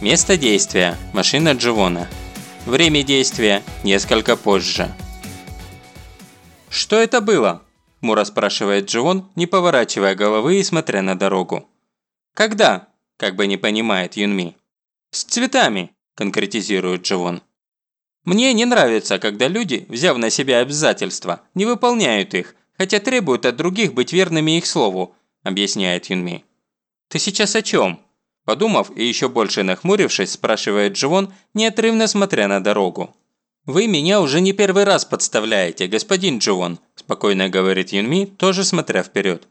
Место действия – машина Дживона. Время действия – несколько позже. «Что это было?» – хмуро спрашивает Дживон, не поворачивая головы и смотря на дорогу. «Когда?» – как бы не понимает Юнми. «С цветами», – конкретизирует Дживон. «Мне не нравится, когда люди, взяв на себя обязательства, не выполняют их, хотя требуют от других быть верными их слову», – объясняет Юнми. «Ты сейчас о чем?» Подумав и еще больше нахмурившись, спрашивает Дживон, неотрывно смотря на дорогу. «Вы меня уже не первый раз подставляете, господин Дживон», спокойно говорит Юнми, тоже смотря вперед.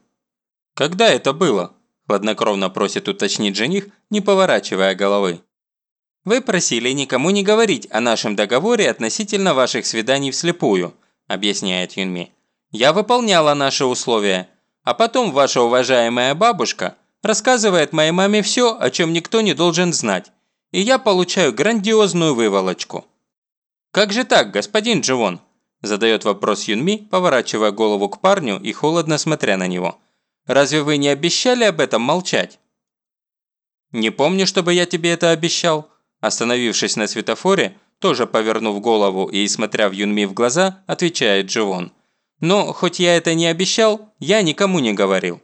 «Когда это было?» – хладнокровно просит уточнить жених, не поворачивая головы. «Вы просили никому не говорить о нашем договоре относительно ваших свиданий вслепую», – объясняет Юнми. «Я выполняла наши условия, а потом ваша уважаемая бабушка – Рассказывает моей маме все, о чем никто не должен знать. И я получаю грандиозную выволочку. «Как же так, господин Дживон?» Задает вопрос Юнми, поворачивая голову к парню и холодно смотря на него. «Разве вы не обещали об этом молчать?» «Не помню, чтобы я тебе это обещал». Остановившись на светофоре, тоже повернув голову и смотря в Юнми в глаза, отвечает Дживон. «Но хоть я это не обещал, я никому не говорил».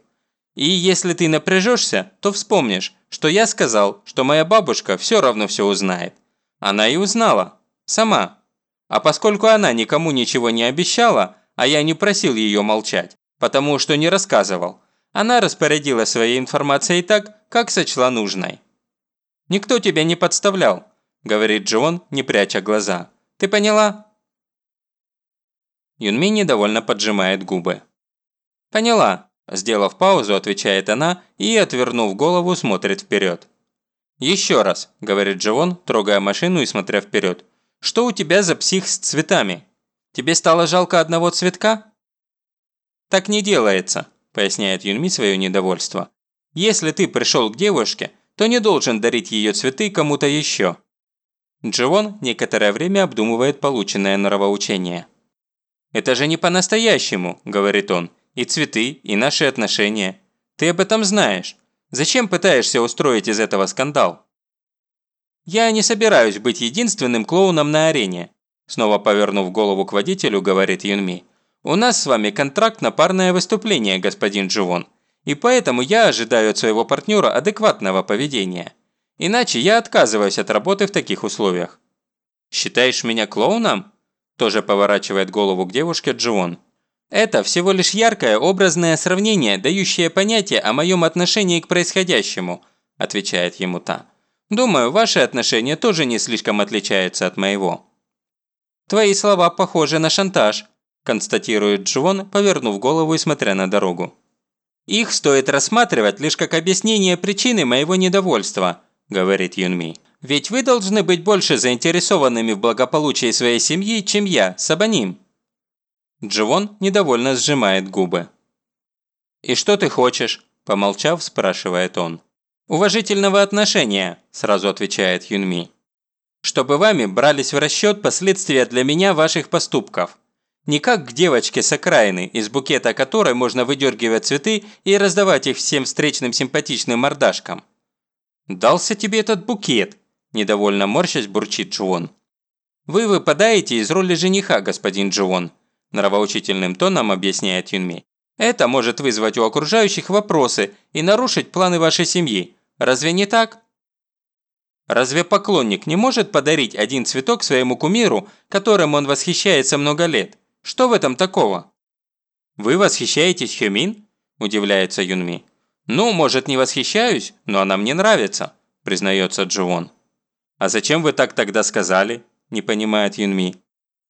И если ты напряжешься, то вспомнишь, что я сказал, что моя бабушка все равно все узнает. Она и узнала. Сама. А поскольку она никому ничего не обещала, а я не просил ее молчать, потому что не рассказывал, она распорядила своей информацией так, как сочла нужной. «Никто тебя не подставлял», – говорит Джон, не пряча глаза. «Ты поняла?» Юнми недовольно поджимает губы. «Поняла. Сделав паузу, отвечает она и, отвернув голову, смотрит вперед. «Еще раз», – говорит Дживон, трогая машину и смотря вперед. «Что у тебя за псих с цветами? Тебе стало жалко одного цветка?» «Так не делается», – поясняет Юнми свое недовольство. «Если ты пришел к девушке, то не должен дарить ее цветы кому-то еще». Дживон некоторое время обдумывает полученное нравоучение. «Это же не по-настоящему», – говорит он. И цветы, и наши отношения. Ты об этом знаешь. Зачем пытаешься устроить из этого скандал? Я не собираюсь быть единственным клоуном на арене. Снова повернув голову к водителю, говорит Юнми. У нас с вами контракт на парное выступление, господин Дживон. И поэтому я ожидаю от своего партнера адекватного поведения. Иначе я отказываюсь от работы в таких условиях. «Считаешь меня клоуном?» Тоже поворачивает голову к девушке Дживон. Это всего лишь яркое образное сравнение, дающее понятие о моем отношении к происходящему», – отвечает ему та. «Думаю, ваши отношения тоже не слишком отличаются от моего». «Твои слова похожи на шантаж», – констатирует Джон, повернув голову и смотря на дорогу. «Их стоит рассматривать лишь как объяснение причины моего недовольства», – говорит Юнми. «Ведь вы должны быть больше заинтересованными в благополучии своей семьи, чем я, Сабаним». Дживон недовольно сжимает губы. «И что ты хочешь?» – помолчав, спрашивает он. «Уважительного отношения», – сразу отвечает Юнми. «Чтобы вами брались в расчет последствия для меня ваших поступков. Не как к девочке с окраины, из букета которой можно выдергивать цветы и раздавать их всем встречным симпатичным мордашкам». «Дался тебе этот букет», – недовольно морщась бурчит Джуон. «Вы выпадаете из роли жениха, господин Джуон», нравоучительным тоном объясняет Юнми. Это может вызвать у окружающих вопросы и нарушить планы вашей семьи. Разве не так? Разве поклонник не может подарить один цветок своему кумиру, которым он восхищается много лет? Что в этом такого? Вы восхищаетесь Хюмин? Удивляется Юнми. Ну, может, не восхищаюсь, но она мне нравится, признается Дживон. А зачем вы так тогда сказали? Не понимает Юнми.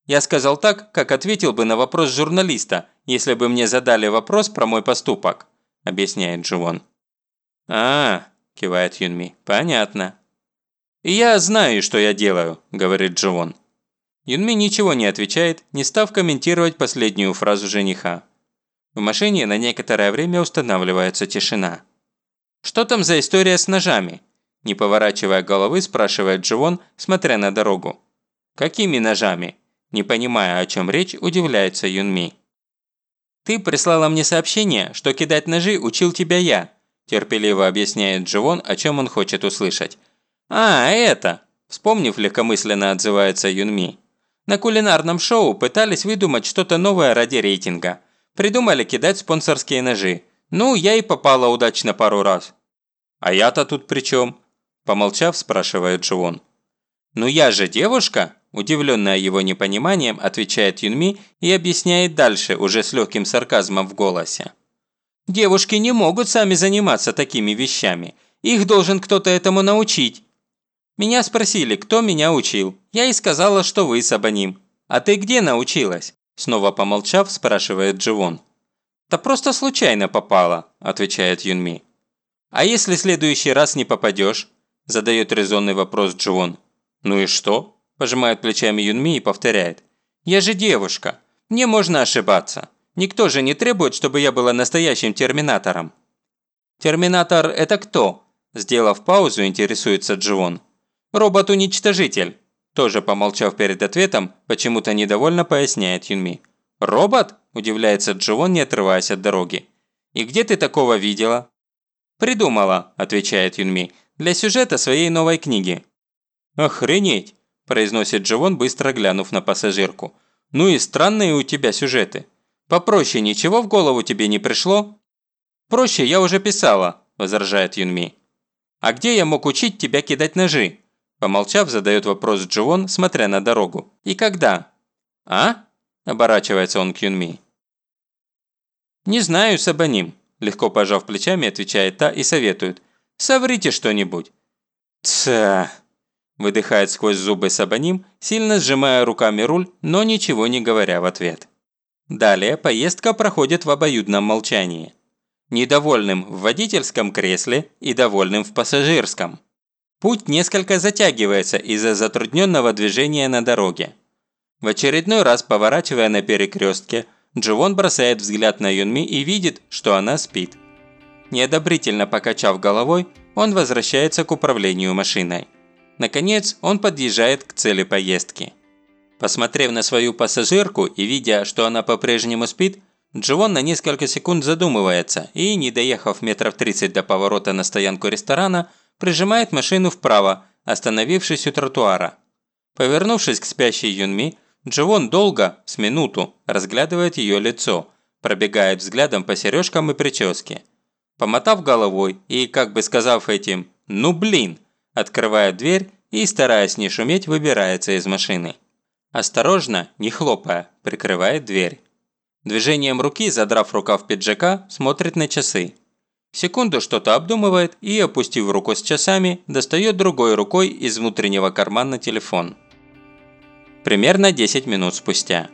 Я сказал так, как ответил бы на вопрос журналиста, если бы мне задали вопрос про мой поступок», – объясняет Дживон. «А, – кивает Юнми, – понятно». «И я знаю, что я делаю», – говорит Дживон. Юнми ничего не отвечает, не став комментировать последнюю фразу жениха. В машине на некоторое время устанавливается тишина. «Что там за история с ножами?» Не поворачивая головы, спрашивает Дживон, смотря на дорогу. «Какими ножами?» Не понимая, о чем речь, удивляется Юнми. «Ты прислала мне сообщение, что кидать ножи учил тебя я», терпеливо объясняет Дживон, о чем он хочет услышать. «А, это!» – вспомнив, легкомысленно отзывается Юнми. «На кулинарном шоу пытались выдумать что-то новое ради рейтинга. Придумали кидать спонсорские ножи. Ну, я и попала удачно пару раз». «А я-то тут при чем?» – помолчав, спрашивает Дживон. «Ну я же девушка!» – удивленная его непониманием, отвечает Юнми и объясняет дальше, уже с легким сарказмом в голосе. «Девушки не могут сами заниматься такими вещами. Их должен кто-то этому научить. Меня спросили, кто меня учил. Я и сказала, что вы, Сабаним. А ты где научилась?» Снова помолчав, спрашивает Дживон. «Да просто случайно попала», – отвечает Юнми. «А если следующий раз не попадешь?» – задает резонный вопрос Дживон. «Ну и что?» – пожимает плечами Юнми и повторяет. «Я же девушка. Мне можно ошибаться. Никто же не требует, чтобы я была настоящим терминатором». «Терминатор – это кто?» – сделав паузу, интересуется Дживон. «Робот-уничтожитель», – тоже помолчав перед ответом, почему-то недовольно поясняет Юнми. «Робот?» – удивляется Дживон, не отрываясь от дороги. «И где ты такого видела?» «Придумала», – отвечает Юнми, – «для сюжета своей новой книги». «Охренеть!» – произносит Дживон, быстро глянув на пассажирку. «Ну и странные у тебя сюжеты. Попроще ничего в голову тебе не пришло?» «Проще я уже писала», – возражает Юнми. «А где я мог учить тебя кидать ножи?» Помолчав, задает вопрос Дживон, смотря на дорогу. «И когда?» «А?» – оборачивается он к Юнми. «Не знаю, Сабаним», – легко пожав плечами, отвечает та и советует. «Соврите что-нибудь». «Тса!» – выдыхает сквозь зубы Сабаним, сильно сжимая руками руль, но ничего не говоря в ответ. Далее поездка проходит в обоюдном молчании. Недовольным в водительском кресле и довольным в пассажирском. Путь несколько затягивается из-за затрудненного движения на дороге. В очередной раз поворачивая на перекрестке, Дживон бросает взгляд на Юнми и видит, что она спит. Неодобрительно покачав головой, он возвращается к управлению машиной. Наконец, он подъезжает к цели поездки. Посмотрев на свою пассажирку и видя, что она по-прежнему спит, Дживон на несколько секунд задумывается и, не доехав метров 30 до поворота на стоянку ресторана, прижимает машину вправо, остановившись у тротуара. Повернувшись к спящей Юнми, Дживон долго, с минуту, разглядывает ее лицо, пробегает взглядом по сережкам и прическе. Помотав головой и, как бы сказав этим «ну блин», открывает дверь и, стараясь не шуметь, выбирается из машины. Осторожно, не хлопая, прикрывает дверь. Движением руки, задрав рукав пиджака, смотрит на часы. Секунду что-то обдумывает и, опустив руку с часами, достает другой рукой из внутреннего кармана телефон. Примерно 10 минут спустя.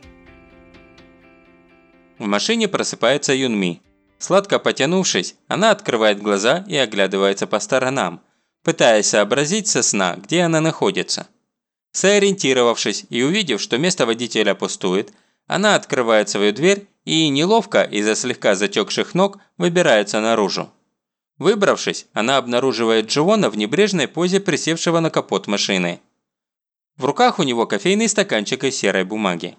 В машине просыпается Юнми. Сладко потянувшись, она открывает глаза и оглядывается по сторонам, пытаясь сообразить со сна, где она находится. Сориентировавшись и увидев, что место водителя пустует, она открывает свою дверь и неловко из-за слегка затекших ног выбирается наружу. Выбравшись, она обнаруживает Дживона в небрежной позе присевшего на капот машины. В руках у него кофейный стаканчик из серой бумаги.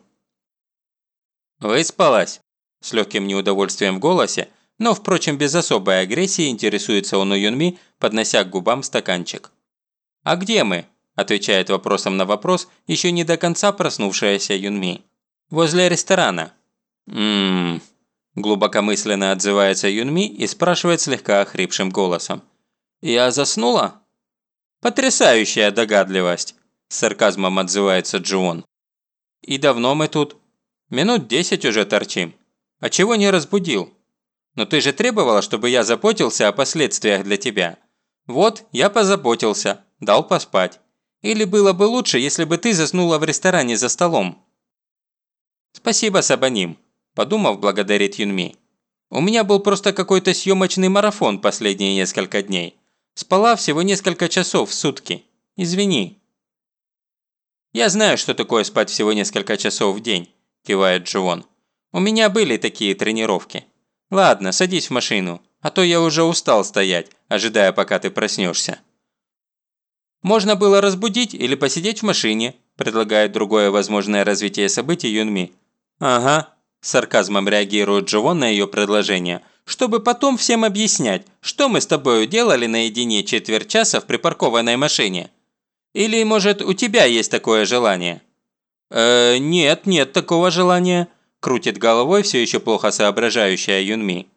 «Выспалась?» С легким неудовольствием в голосе, но, впрочем, без особой агрессии интересуется он у Юнми, поднося к губам стаканчик. «А где мы?» – отвечает вопросом на вопрос еще не до конца проснувшаяся Юнми. «Возле ресторана». «Ммм...» – глубокомысленно отзывается Юнми и спрашивает слегка охрипшим голосом. «Я заснула?» «Потрясающая догадливость!» – с сарказмом отзывается Джуон. «И давно мы тут?» «Минут десять уже торчим. А чего не разбудил?» «Но ты же требовала, чтобы я заботился о последствиях для тебя. Вот, я позаботился, дал поспать. Или было бы лучше, если бы ты заснула в ресторане за столом?» «Спасибо, Сабаним», – подумав, благодарит Юнми. «У меня был просто какой-то съемочный марафон последние несколько дней. Спала всего несколько часов в сутки. Извини». «Я знаю, что такое спать всего несколько часов в день», – кивает Дживон. «У меня были такие тренировки. Ладно, садись в машину, а то я уже устал стоять, ожидая, пока ты проснешься». «Можно было разбудить или посидеть в машине», предлагает другое возможное развитие событий Юнми. «Ага», – сарказмом реагирует Дживон на ее предложение, чтобы потом всем объяснять, что мы с тобою делали наедине четверть часа в припаркованной машине. Или, может, у тебя есть такое желание?» «Э, нет, нет такого желания», – крутит головой все еще плохо соображающая Юнми.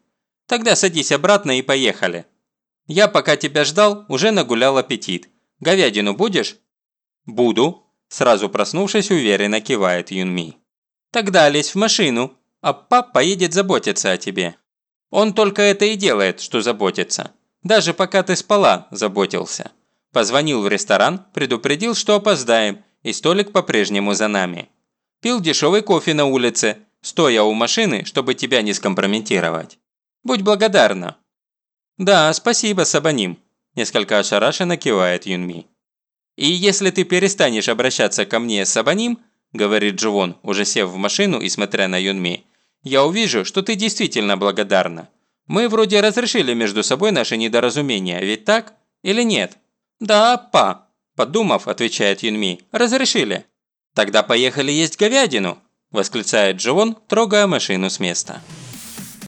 «Тогда садись обратно и поехали. Я, пока тебя ждал, уже нагулял аппетит. Говядину будешь?» «Буду», – сразу проснувшись, уверенно кивает Юнми. «Тогда лезь в машину, а пап поедет заботиться о тебе. Он только это и делает, что заботится. Даже пока ты спала, заботился. Позвонил в ресторан, предупредил, что опоздаем, и столик по-прежнему за нами. Пил дешевый кофе на улице, стоя у машины, чтобы тебя не скомпрометировать. Будь благодарна». «Да, спасибо, Сабаним», – несколько ошарашенно кивает Юнми. «И если ты перестанешь обращаться ко мне Сабаним, – говорит Дживон, уже сев в машину и смотря на Юнми, – я увижу, что ты действительно благодарна. Мы вроде разрешили между собой наши недоразумения, ведь так? Или нет?» «Да, па», Подумав, отвечает Юнми, разрешили. Тогда поехали есть говядину, восклицает Дживон, трогая машину с места.